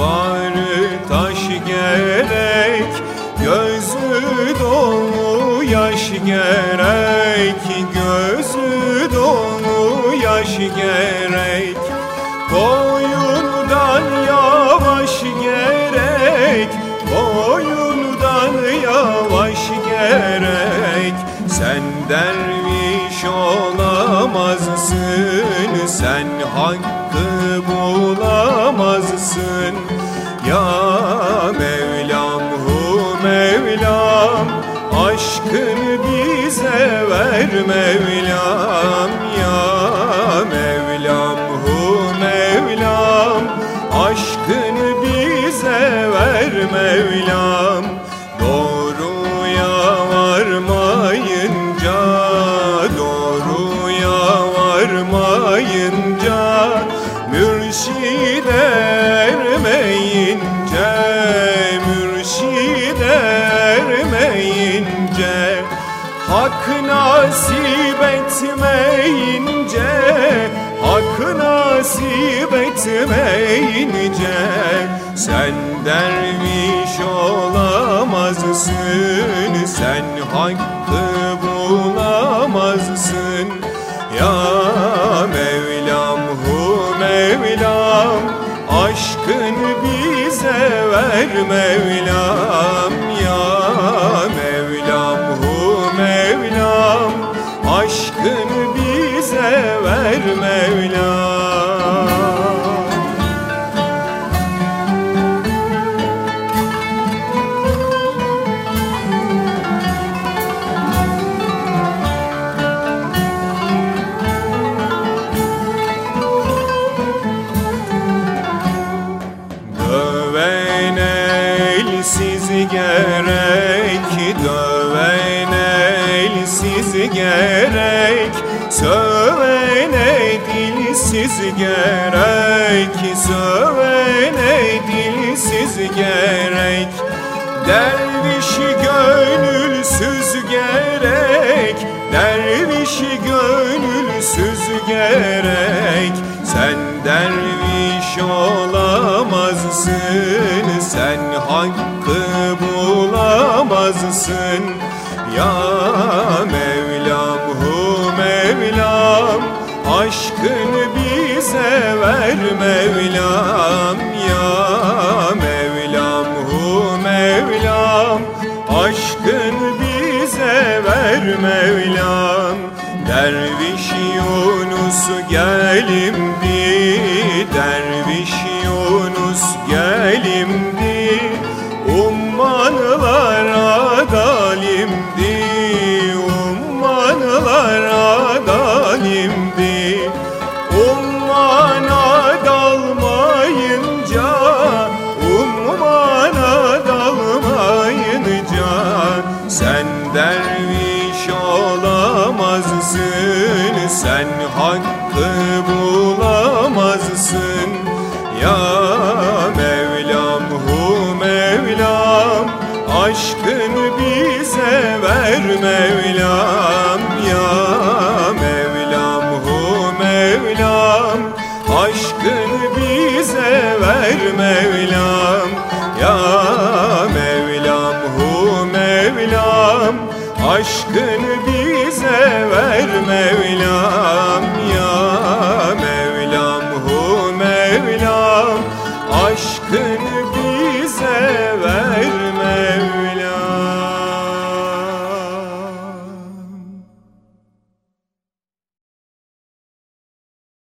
barı taş gerek Gözü dolu yaş gerek Gözü dolu yaş gerek. Boyundan yavaş gerek Boyundan yavaş gerek. Sen derviş olamazsın Sen hakkı bulamazsın Aşkını bize ver Mevlam Hak nasip etmeyince Hak nasip etmeyince Sen derviş olamazsın Sen hakkı bulamazsın. Ya Mevlam hu Mevlam Aşkın bize ver Mevlam elsiz gerek Döven elsiz gerek Sövene dilsiz gerek Sövene dilsiz gerek. Derviş gönülsüz gerek Derviş gönülsüz gerek. Sen derviş olamazsın Sen hakkı bulamazsın. Ya Yunus gelimdi Derviş Yunus gelimdi Ummanlara dalimdi Ummanlara dalimdi Ummana dalmayınca Ummana dalmayınca Sen derviş olamazsın Sen hakkı bulamazsın. Ya Mevlam hu Mevlam Aşkını bize ver Mevlam. Ya Mevlam hu Mevlam Aşkını bize ver Mevlam. Ya Mevlam hu Mevlam Aşkını Aşkını